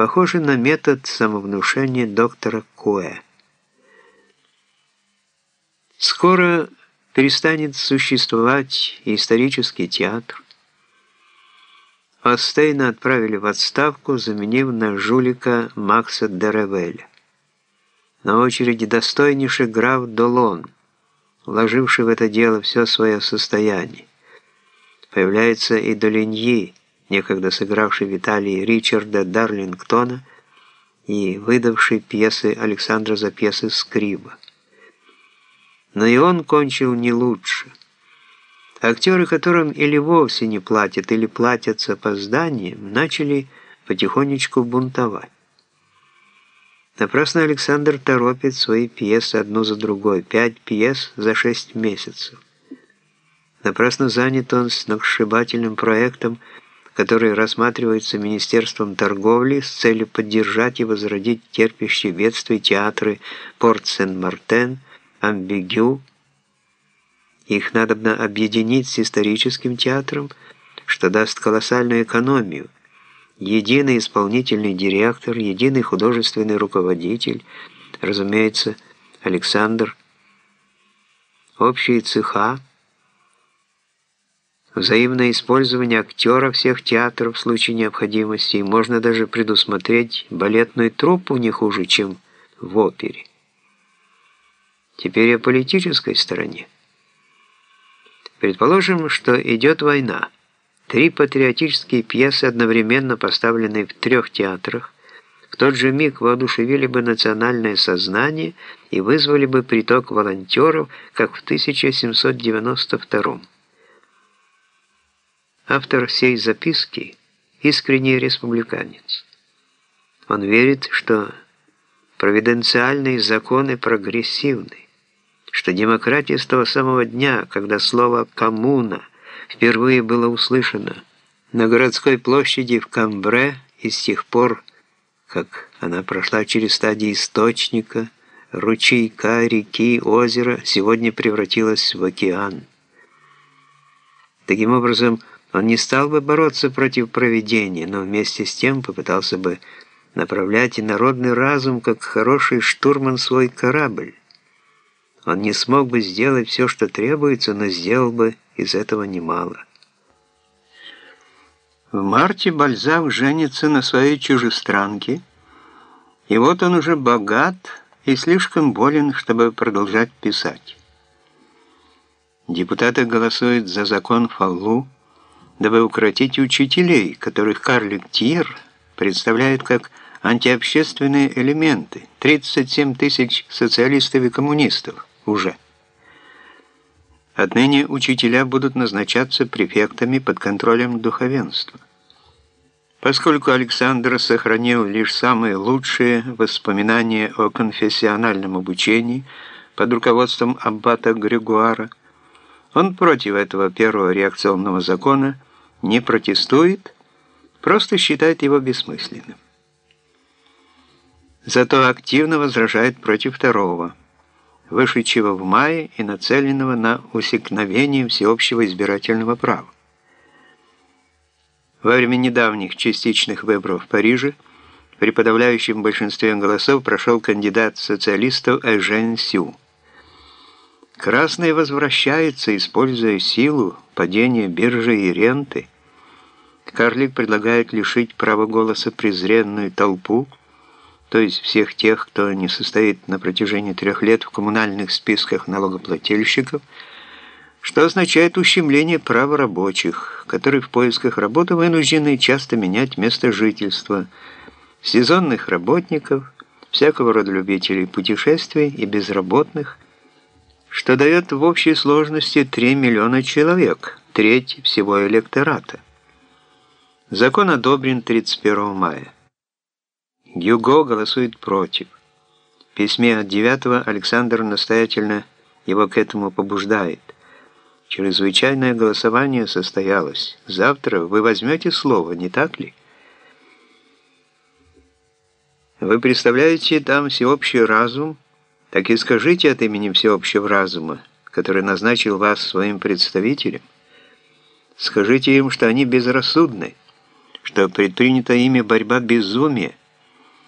похоже на метод самовнушения доктора Куэ. Скоро перестанет существовать исторический театр. Остейна отправили в отставку, заменив на жулика Макса Деревеля. На очереди достойнейший граф Долон, вложивший в это дело все свое состояние. Появляется и Долиньи, некогда сыгравший в Италии Ричарда Дарлингтона и выдавший пьесы Александра за пьесы Скриба. Но и он кончил не лучше. Актеры, которым или вовсе не платят, или платят с опозданием, начали потихонечку бунтовать. Напрасно Александр торопит свои пьесы одну за другой, пять пьес за шесть месяцев. Напрасно занят он сногсшибательным проектом, который рассматривается Министерством торговли с целью поддержать и возродить терпящие бедствия театры Порт-Сен-Мартен, Амбигю. Их надобно объединить с историческим театром, что даст колоссальную экономию – единый исполнительный директор, единый художественный руководитель, разумеется, Александр, общие цеха, взаимное использование актера всех театров в случае необходимости, и можно даже предусмотреть балетную труппу не хуже, чем в опере. Теперь о политической стороне. Предположим, что идет война. Три патриотические пьесы, одновременно поставленные в трех театрах, в тот же миг воодушевили бы национальное сознание и вызвали бы приток волонтеров, как в 1792 Автор всей записки – искренний республиканец. Он верит, что провиденциальные законы прогрессивны, что демократия с того самого дня, когда слово «коммуна» впервые было услышано на городской площади в Камбре и с тех пор, как она прошла через стадии источника, ручейка, реки, озера, сегодня превратилась в океан. Таким образом, он не стал бы бороться против проведения, но вместе с тем попытался бы направлять и народный разум, как хороший штурман, свой корабль. Он не смог бы сделать все, что требуется, но сделал бы из этого немало. В марте Бальзак женится на своей чужестранке, и вот он уже богат и слишком болен, чтобы продолжать писать. Депутаты голосуют за закон Фаллу, дабы укротить учителей, которых Карлик Тьер представляет как антиобщественные элементы, 37 тысяч социалистов и коммунистов уже. Отныне учителя будут назначаться префектами под контролем духовенства. Поскольку Александр сохранил лишь самые лучшие воспоминания о конфессиональном обучении под руководством аббата Григуара, он против этого первого реакционного закона не протестует, просто считает его бессмысленным. Зато активно возражает против второго – вышедшего в мае и нацеленного на усекновение всеобщего избирательного права. Во время недавних частичных выборов в Париже при подавляющем большинстве голосов прошел кандидат социалистов Эжен Сю. Красные возвращаются, используя силу, падение биржи и ренты. Карлик предлагает лишить права голоса презренную толпу, то есть всех тех, кто не состоит на протяжении трех лет в коммунальных списках налогоплательщиков, что означает ущемление права рабочих, которые в поисках работы вынуждены часто менять место жительства, сезонных работников, всякого рода любителей путешествий и безработных, что дает в общей сложности 3 миллиона человек, треть всего электората. Закон одобрен 31 мая. Гюго голосует против. В письме от 9 Александр настоятельно его к этому побуждает. Чрезвычайное голосование состоялось. Завтра вы возьмете слово, не так ли? Вы представляете там всеобщий разум? Так и скажите от имени всеобщего разума, который назначил вас своим представителем. Скажите им, что они безрассудны, что предпринята ими борьба безумия,